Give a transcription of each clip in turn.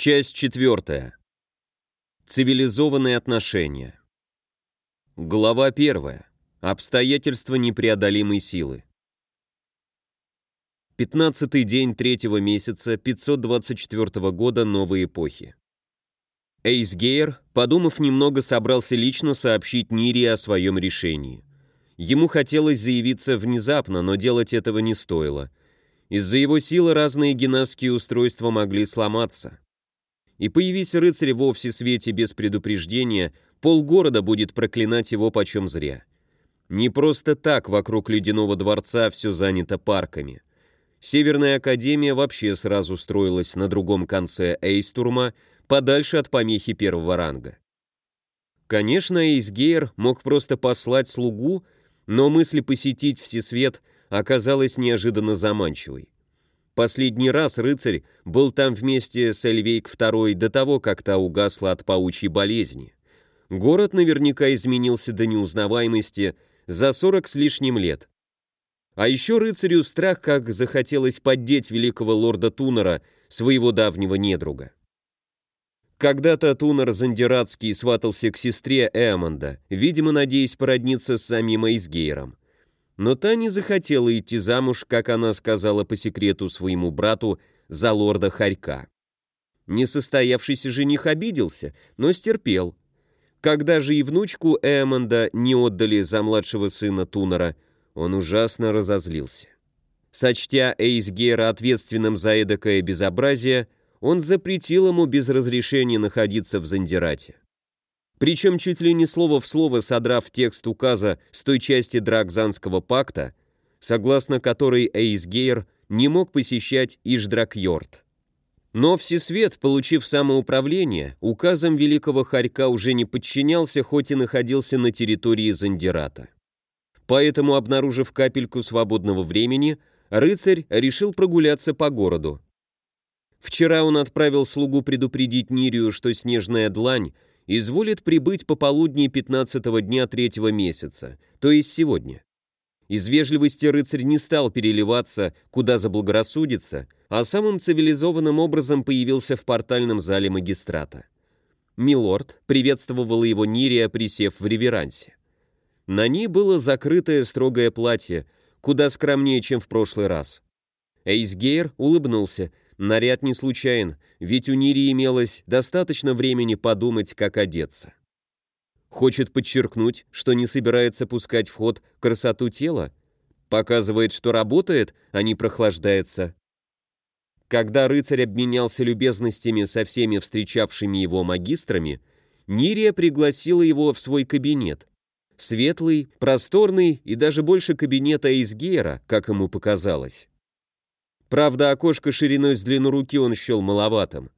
Часть четвертая. Цивилизованные отношения. Глава первая. Обстоятельства непреодолимой силы. Пятнадцатый день третьего месяца 524 года новой эпохи. Эйс Гейер, подумав немного, собрался лично сообщить Нири о своем решении. Ему хотелось заявиться внезапно, но делать этого не стоило. Из-за его силы разные генасские устройства могли сломаться. И появись рыцарь во свете без предупреждения, полгорода будет проклинать его почем зря. Не просто так вокруг ледяного дворца все занято парками. Северная Академия вообще сразу строилась на другом конце Эйстурма, подальше от помехи первого ранга. Конечно, Эйсгейр мог просто послать слугу, но мысль посетить Всесвет оказалась неожиданно заманчивой. Последний раз рыцарь был там вместе с Эльвейк II до того, как та угасла от паучьей болезни. Город наверняка изменился до неузнаваемости за сорок с лишним лет. А еще рыцарю страх как захотелось поддеть великого лорда Тунера, своего давнего недруга. Когда-то Тунер Зандиратский сватался к сестре Эмонда, видимо, надеясь породниться с самим Эйсгейром. Но та не захотела идти замуж, как она сказала по секрету своему брату, за лорда Харька. Несостоявшийся жених обиделся, но стерпел. Когда же и внучку Эмонда не отдали за младшего сына Тунера, он ужасно разозлился. Сочтя Эйсгера ответственным за эдакое безобразие, он запретил ему без разрешения находиться в Зандирате причем чуть ли не слово в слово содрав текст указа с той части Дракзанского пакта, согласно которой Эйсгейр не мог посещать Иждракьорд. Но Всесвет, получив самоуправление, указом великого Харька уже не подчинялся, хоть и находился на территории Зандирата. Поэтому, обнаружив капельку свободного времени, рыцарь решил прогуляться по городу. Вчера он отправил слугу предупредить Нирию, что снежная длань изволит прибыть по полудни 15 дня третьего месяца, то есть сегодня. Из вежливости рыцарь не стал переливаться, куда заблагорассудится, а самым цивилизованным образом появился в портальном зале магистрата. Милорд приветствовала его Нирия, присев в реверансе. На ней было закрытое строгое платье, куда скромнее, чем в прошлый раз. Эйсгейр улыбнулся – Наряд не случайен, ведь у Нири имелось достаточно времени подумать, как одеться. Хочет подчеркнуть, что не собирается пускать в ход красоту тела? Показывает, что работает, а не прохлаждается. Когда рыцарь обменялся любезностями со всеми встречавшими его магистрами, Нирия пригласила его в свой кабинет. Светлый, просторный и даже больше кабинета из Гера, как ему показалось. Правда, окошко шириной с длину руки он счел маловатым.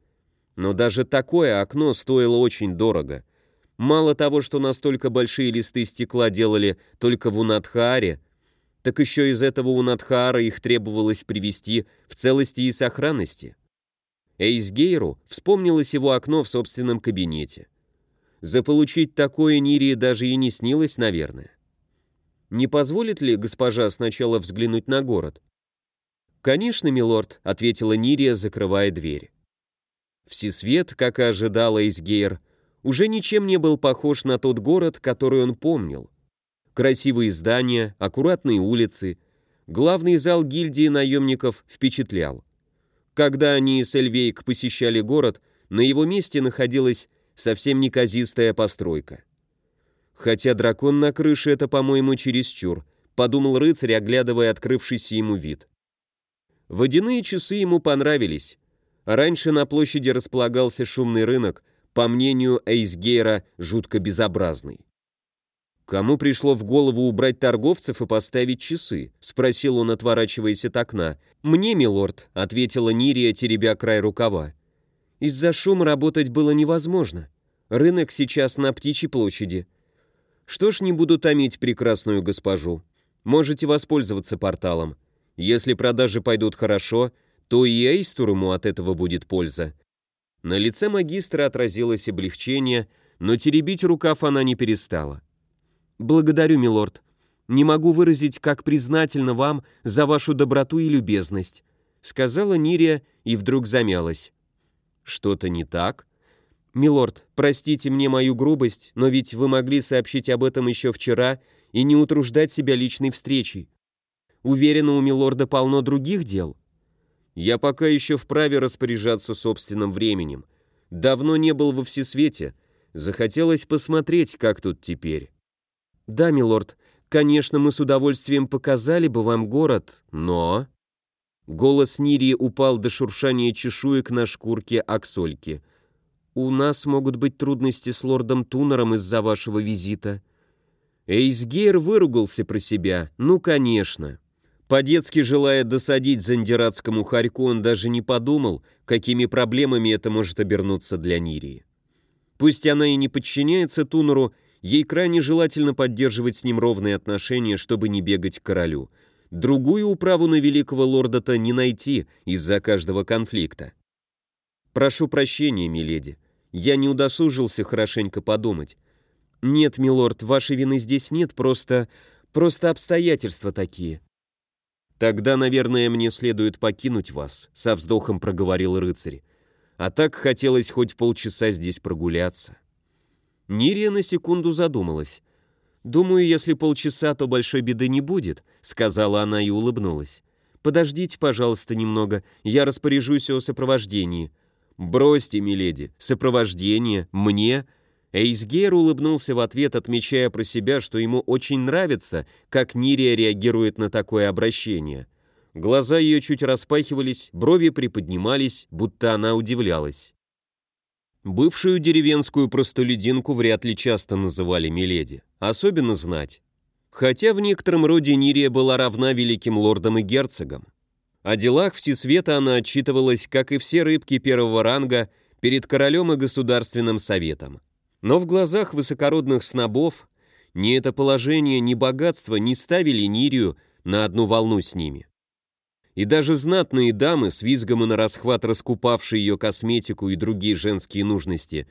Но даже такое окно стоило очень дорого. Мало того, что настолько большие листы стекла делали только в Унадхааре, так еще из этого Унадхаара их требовалось привести в целости и сохранности. Эйсгейру вспомнилось его окно в собственном кабинете. Заполучить такое Нирии даже и не снилось, наверное. Не позволит ли госпожа сначала взглянуть на город? «Конечно, милорд», — ответила Нирия, закрывая дверь. Всесвет, как и ожидала Изгейр, уже ничем не был похож на тот город, который он помнил. Красивые здания, аккуратные улицы, главный зал гильдии наемников впечатлял. Когда они с Эльвейк посещали город, на его месте находилась совсем неказистая постройка. Хотя дракон на крыше — это, по-моему, чересчур, подумал рыцарь, оглядывая открывшийся ему вид. Водяные часы ему понравились. Раньше на площади располагался шумный рынок, по мнению Эйсгейра, жутко безобразный. «Кому пришло в голову убрать торговцев и поставить часы?» — спросил он, отворачиваясь от окна. «Мне, милорд», — ответила Нирия, теребя край рукава. «Из-за шума работать было невозможно. Рынок сейчас на птичьей площади. Что ж, не буду томить прекрасную госпожу. Можете воспользоваться порталом. Если продажи пойдут хорошо, то и Эйстуруму от этого будет польза. На лице магистра отразилось облегчение, но теребить рукав она не перестала. «Благодарю, милорд. Не могу выразить, как признательна вам за вашу доброту и любезность», сказала Нирия и вдруг замялась. Что-то не так? «Милорд, простите мне мою грубость, но ведь вы могли сообщить об этом еще вчера и не утруждать себя личной встречей. Уверена, у милорда полно других дел». «Я пока еще вправе распоряжаться собственным временем. Давно не был во всесвете. Захотелось посмотреть, как тут теперь». «Да, милорд, конечно, мы с удовольствием показали бы вам город, но...» Голос Нирии упал до шуршания чешуек на шкурке Аксольки. «У нас могут быть трудности с лордом Тунером из-за вашего визита». Эйсгейр выругался про себя. «Ну, конечно». По-детски желая досадить зандиратскому хорьку, он даже не подумал, какими проблемами это может обернуться для Нирии. Пусть она и не подчиняется Тунеру, ей крайне желательно поддерживать с ним ровные отношения, чтобы не бегать к королю. Другую управу на великого лорда-то не найти из-за каждого конфликта. «Прошу прощения, миледи. Я не удосужился хорошенько подумать. Нет, милорд, вашей вины здесь нет, просто... просто обстоятельства такие». «Тогда, наверное, мне следует покинуть вас», — со вздохом проговорил рыцарь. «А так хотелось хоть полчаса здесь прогуляться». Нирия на секунду задумалась. «Думаю, если полчаса, то большой беды не будет», — сказала она и улыбнулась. «Подождите, пожалуйста, немного, я распоряжусь о сопровождении. «Бросьте, миледи, сопровождение, мне...» Эйсгейр улыбнулся в ответ, отмечая про себя, что ему очень нравится, как Нирия реагирует на такое обращение. Глаза ее чуть распахивались, брови приподнимались, будто она удивлялась. Бывшую деревенскую простолюдинку вряд ли часто называли миледи, особенно знать. Хотя в некотором роде Нирия была равна великим лордам и герцогам. О делах Всесвета она отчитывалась, как и все рыбки первого ранга, перед королем и государственным советом. Но в глазах высокородных снобов ни это положение, ни богатство не ставили Нирию на одну волну с ними. И даже знатные дамы, с визгом и на расхват раскупавшие ее косметику и другие женские нужности,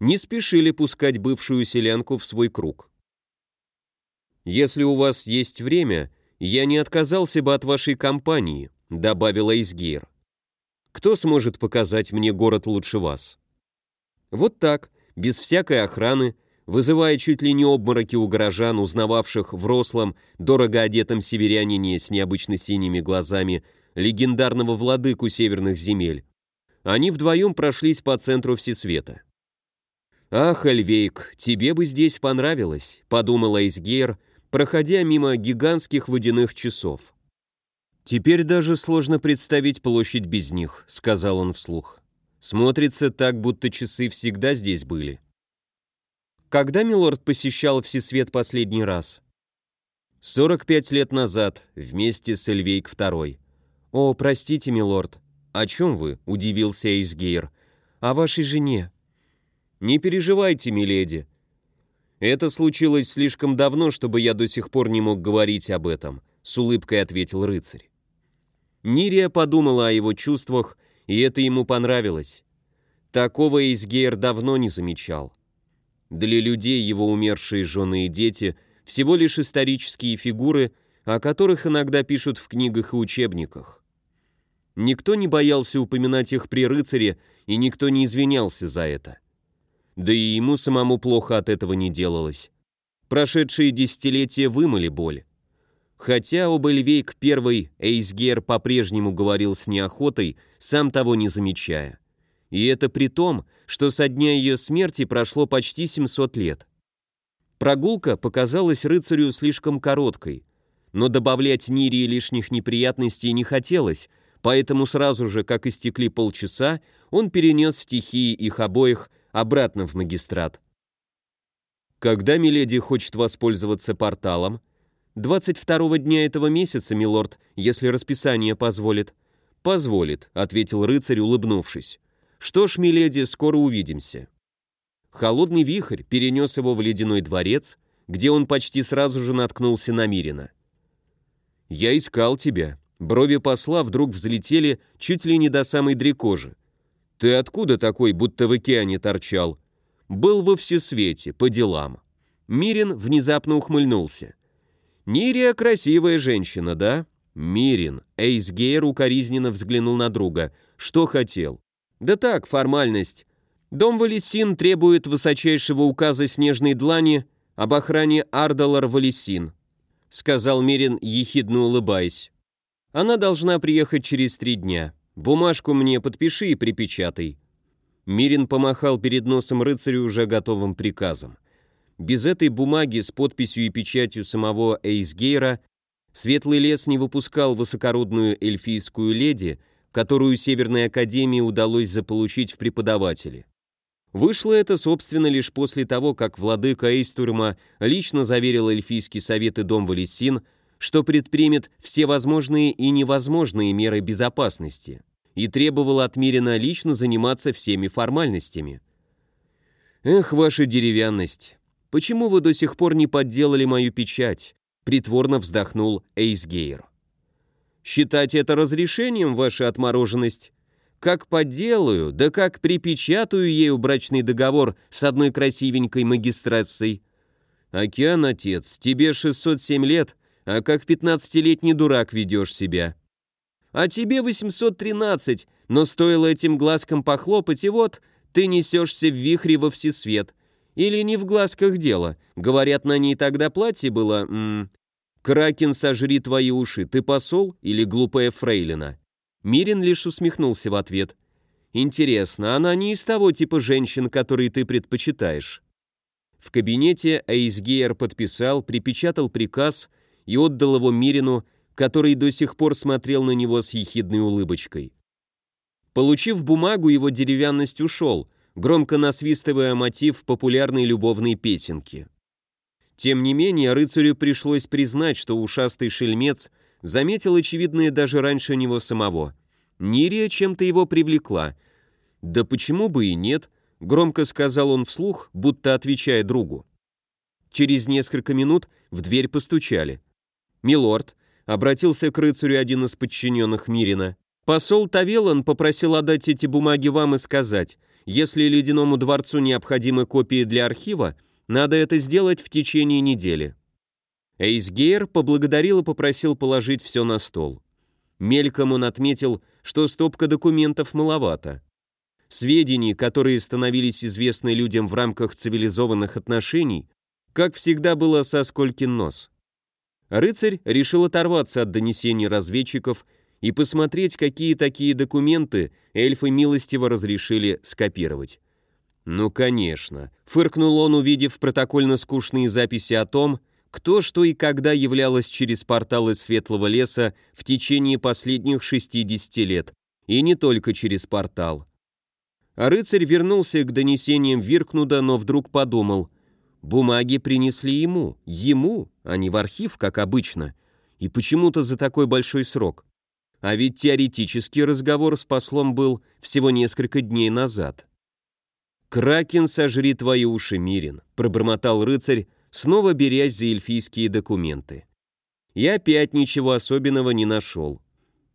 не спешили пускать бывшую селянку в свой круг. «Если у вас есть время, я не отказался бы от вашей компании», добавила Изгир. Кто сможет показать мне город лучше вас? Вот так, без всякой охраны, вызывая чуть ли не обмороки у горожан, узнававших в рослом, дорого одетом северянине с необычно синими глазами легендарного владыку северных земель, они вдвоем прошлись по центру Всесвета. «Ах, Эльвейк, тебе бы здесь понравилось», — подумала Изгейр, проходя мимо гигантских водяных часов. «Теперь даже сложно представить площадь без них», — сказал он вслух. «Смотрится так, будто часы всегда здесь были». Когда Милорд посещал Всесвет последний раз? 45 лет назад, вместе с Эльвейк II. «О, простите, Милорд». «О чем вы?» — удивился Эйсгейр. «О вашей жене». «Не переживайте, миледи. Это случилось слишком давно, чтобы я до сих пор не мог говорить об этом», — с улыбкой ответил рыцарь. Нирия подумала о его чувствах, и это ему понравилось. Такого Изгейр давно не замечал. Для людей его умершие жены и дети всего лишь исторические фигуры, о которых иногда пишут в книгах и учебниках. Никто не боялся упоминать их при рыцаре, и никто не извинялся за это. Да и ему самому плохо от этого не делалось. Прошедшие десятилетия вымыли боль. Хотя об Эльвейк первый Эйсгер по-прежнему говорил с неохотой, сам того не замечая. И это при том, что со дня ее смерти прошло почти 700 лет. Прогулка показалась рыцарю слишком короткой, но добавлять Нирии лишних неприятностей не хотелось, поэтому сразу же, как истекли полчаса, он перенес стихии их обоих обратно в магистрат. Когда Миледи хочет воспользоваться порталом, 22 дня этого месяца, милорд, если расписание позволит». «Позволит», — ответил рыцарь, улыбнувшись. «Что ж, миледи, скоро увидимся». Холодный вихрь перенес его в ледяной дворец, где он почти сразу же наткнулся на Мирина. «Я искал тебя». Брови посла вдруг взлетели чуть ли не до самой дрекожи. «Ты откуда такой, будто в океане торчал?» «Был во всесвете, по делам». Мирин внезапно ухмыльнулся. Нирия красивая женщина, да? Мирин. Эйсгейр укоризненно взглянул на друга. Что хотел? Да так, формальность. Дом Валесин требует высочайшего указа снежной длани об охране Ардалар Валесин, сказал Мирин, ехидно улыбаясь. Она должна приехать через три дня. Бумажку мне подпиши и припечатай. Мирин помахал перед носом рыцарю уже готовым приказом. Без этой бумаги с подписью и печатью самого Эйсгейра Светлый лес не выпускал высокородную эльфийскую леди, которую Северной Академии удалось заполучить в преподаватели. Вышло это, собственно, лишь после того, как владыка Эйстурма лично заверил эльфийский совет и дом Валесин, что предпримет все возможные и невозможные меры безопасности и требовал от Мирина лично заниматься всеми формальностями. «Эх, ваша деревянность! Почему вы до сих пор не подделали мою печать?» Притворно вздохнул Эйсгейр. «Считать это разрешением, ваша отмороженность? Как подделаю, да как припечатаю ею брачный договор с одной красивенькой магистрессой? Океан, отец, тебе 607 лет, а как 15-летний дурак ведешь себя. А тебе 813, но стоило этим глазкам похлопать, и вот ты несешься в вихре во всесвет. Или не в глазках дело. Говорят, на ней тогда платье было... М -м, «Кракен, сожри твои уши, ты посол или глупая фрейлина?» Мирин лишь усмехнулся в ответ. «Интересно, она не из того типа женщин, которые ты предпочитаешь?» В кабинете Эйсгейер подписал, припечатал приказ и отдал его Мирину, который до сих пор смотрел на него с ехидной улыбочкой. Получив бумагу, его деревянность ушел, громко насвистывая мотив популярной любовной песенки. Тем не менее, рыцарю пришлось признать, что ушастый шельмец заметил очевидное даже раньше него самого. Нирия чем-то его привлекла. «Да почему бы и нет?» — громко сказал он вслух, будто отвечая другу. Через несколько минут в дверь постучали. «Милорд», — обратился к рыцарю один из подчиненных Мирина, «посол Тавелан попросил отдать эти бумаги вам и сказать, если ледяному дворцу необходимы копии для архива, надо это сделать в течение недели». Эйсгейр поблагодарил и попросил положить все на стол. Мельком он отметил, что стопка документов маловато. Сведений, которые становились известны людям в рамках цивилизованных отношений, как всегда было со сколькин нос. Рыцарь решил оторваться от донесений разведчиков и посмотреть, какие такие документы эльфы милостиво разрешили скопировать. «Ну, конечно», — фыркнул он, увидев протокольно-скучные записи о том, кто, что и когда являлось через портал из Светлого леса в течение последних 60 лет, и не только через портал. А рыцарь вернулся к донесениям Виркнуда, но вдруг подумал, бумаги принесли ему, ему, а не в архив, как обычно, и почему-то за такой большой срок. А ведь теоретически разговор с послом был всего несколько дней назад. «Кракен, сожри твои уши, Мирин», — пробормотал рыцарь, снова берясь за эльфийские документы. Я опять ничего особенного не нашел.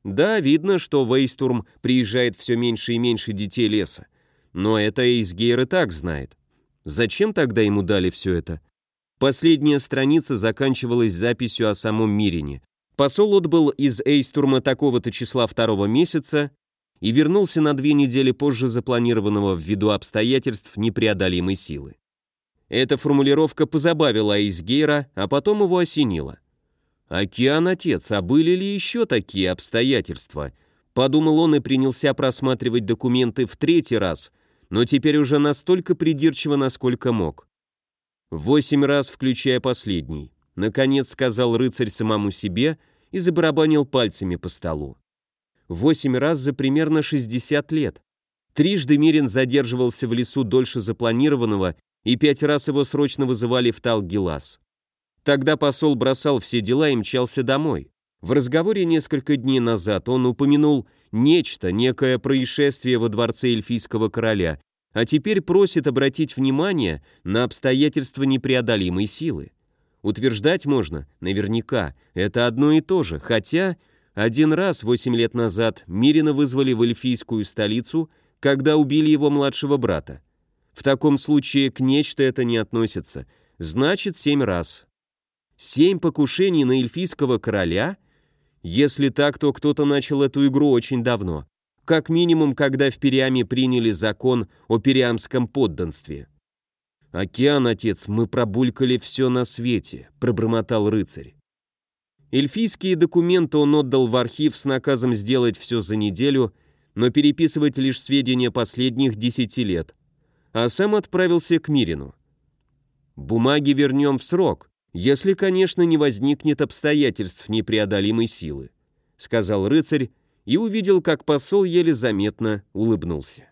Да, видно, что в Эйстурм приезжает все меньше и меньше детей леса. Но это Эйсгейр и так знает. Зачем тогда ему дали все это? Последняя страница заканчивалась записью о самом Мирине. Посол отбыл из Эйстурма такого-то числа второго месяца, и вернулся на две недели позже запланированного ввиду обстоятельств непреодолимой силы. Эта формулировка позабавила Айсгейра, а потом его осенила. «Океан, отец, а были ли еще такие обстоятельства?» Подумал он и принялся просматривать документы в третий раз, но теперь уже настолько придирчиво, насколько мог. Восемь раз, включая последний. Наконец сказал рыцарь самому себе и забарабанил пальцами по столу. Восемь раз за примерно 60 лет. Трижды Мирин задерживался в лесу дольше запланированного, и пять раз его срочно вызывали в Талгилас. Тогда посол бросал все дела и мчался домой. В разговоре несколько дней назад он упомянул нечто, некое происшествие во дворце эльфийского короля, а теперь просит обратить внимание на обстоятельства непреодолимой силы. Утверждать можно, наверняка, это одно и то же, хотя один раз, восемь лет назад, Мирина вызвали в эльфийскую столицу, когда убили его младшего брата. В таком случае к нечто это не относится. Значит, семь раз. Семь покушений на эльфийского короля? Если так, то кто-то начал эту игру очень давно. как минимум, когда в Периаме приняли закон о периамском подданстве. «Океан, отец, мы пробулькали все на свете», — пробормотал рыцарь. Эльфийские документы он отдал в архив с наказом сделать все за неделю, но переписывать лишь сведения последних десяти лет, а сам отправился к Мирину. «Бумаги вернем в срок, если, конечно, не возникнет обстоятельств непреодолимой силы», сказал рыцарь и увидел, как посол еле заметно улыбнулся.